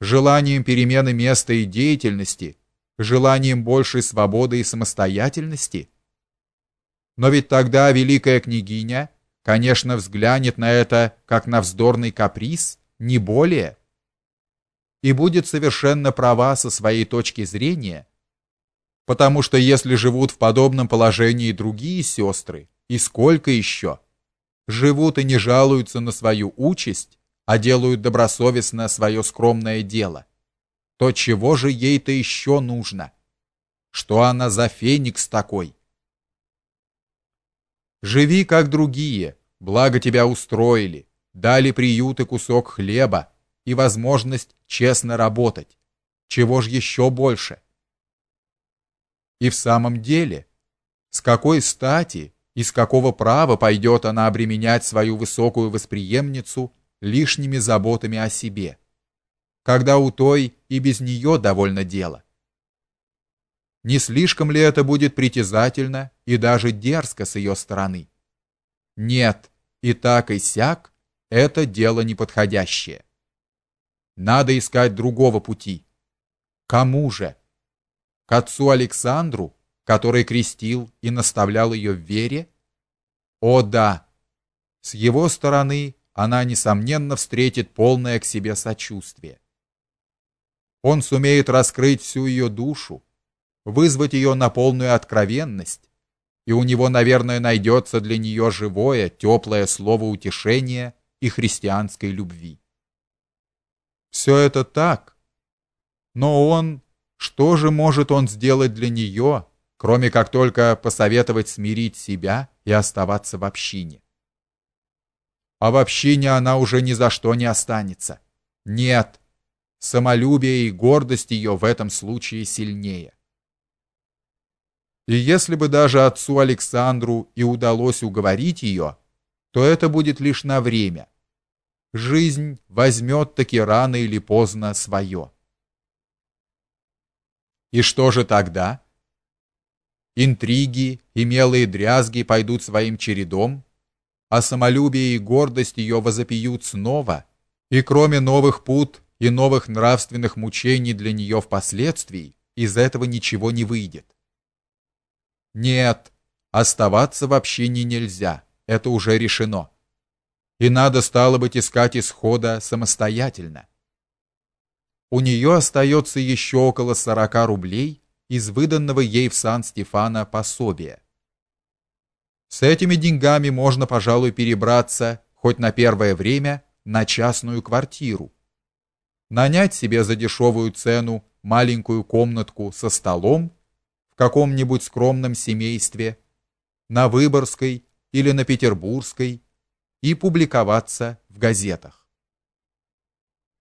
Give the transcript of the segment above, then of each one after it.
желанием перемены места и деятельности, желанием большей свободы и самостоятельности? Но ведь тогда великая княгиня, конечно, взглянет на это как на вздорный каприз, не более. И будет совершенно права со своей точки зрения, потому что если живут в подобном положении другие сестры, и сколько еще, живут и не жалуются на свою участь, а делают добросовестно свое скромное дело, то чего же ей-то еще нужно? Что она за феникс такой? Живи как другие, благо тебя устроили, дали приют и кусок хлеба и возможность честно работать. Чего ж еще больше? И в самом деле, с какой стати и с какого права пойдет она обременять свою высокую восприемницу лишними заботами о себе, когда у той и без нее довольно дела? Не слишком ли это будет притязательно и даже дерзко с ее стороны? Нет, и так и сяк это дело неподходящее. Надо искать другого пути. Кому же? К отцу Александру, который крестил и наставлял ее в вере? О да. С его стороны она несомненно встретит полное к себе сочувствие. Он сумеет раскрыть всю ее душу, вызвать ее на полную откровенность, и у него, наверное, найдется для нее живое, теплое слово утешения и христианской любви. Все это так. Но он, что же может он сделать для нее, кроме как только посоветовать смирить себя и оставаться в общине? А в общине она уже ни за что не останется. Нет, самолюбие и гордость ее в этом случае сильнее. И если бы даже отцу Александру и удалось уговорить ее, то это будет лишь на время. Жизнь возьмет таки рано или поздно свое. И что же тогда? Интриги и мелые дрязги пойдут своим чередом, а самолюбие и гордость ее возопьют снова, и кроме новых пут и новых нравственных мучений для нее впоследствии, из этого ничего не выйдет. Нет, оставаться в общине нельзя, это уже решено. И надо стало быть искать исхода самостоятельно. У нее остается еще около 40 рублей из выданного ей в Сан-Стефано пособия. С этими деньгами можно, пожалуй, перебраться хоть на первое время на частную квартиру. Нанять себе за дешевую цену маленькую комнатку со столом каком-нибудь скромном семействе, на Выборгской или на Петербургской и публиковаться в газетах.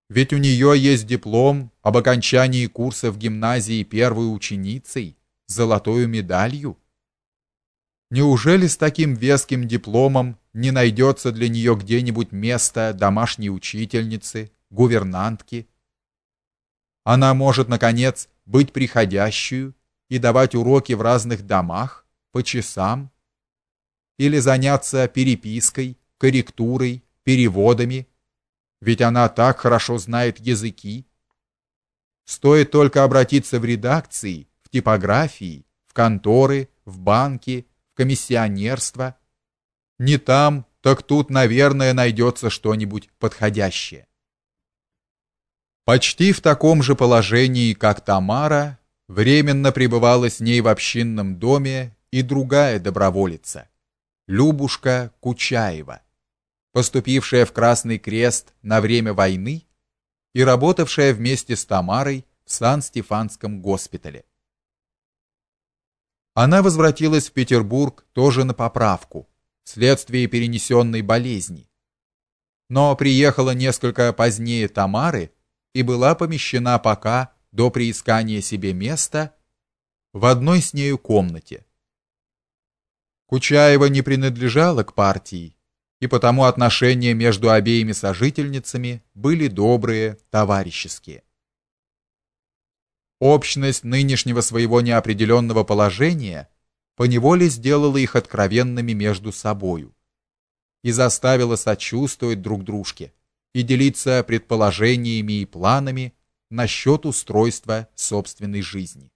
Ведь у нее есть диплом об окончании курса в гимназии первой ученицей с золотой медалью. Неужели с таким веским дипломом не найдется для нее где-нибудь место домашней учительницы, гувернантки? Она может наконец быть приходящую и давать уроки в разных домах по часам или заняться перепиской, корректурой, переводами, ведь она так хорошо знает языки. Стоит только обратиться в редакции, в типографии, в конторы, в банки, комиссионерство. Не там, так тут, наверное, найдется что-нибудь подходящее. Почти в таком же положении, как Тамара, Временно пребывала с ней в общинном доме и другая доброволица, Любушка Кучаева, поступившая в Красный Крест на время войны и работавшая вместе с Тамарой в Сан-Стефанском госпитале. Она возвратилась в Петербург тоже на поправку, вследствие перенесенной болезни. Но приехала несколько позднее Тамары и была помещена пока до приискания себе места в одной с нею комнате. Кучаева не принадлежала к партии, и потому отношения между обеими сожительницами были добрые, товарищеские. Общность нынешнего своего неопределенного положения поневоле сделала их откровенными между собою и заставила сочувствовать друг дружке и делиться предположениями и планами насчет устройства собственной жизни.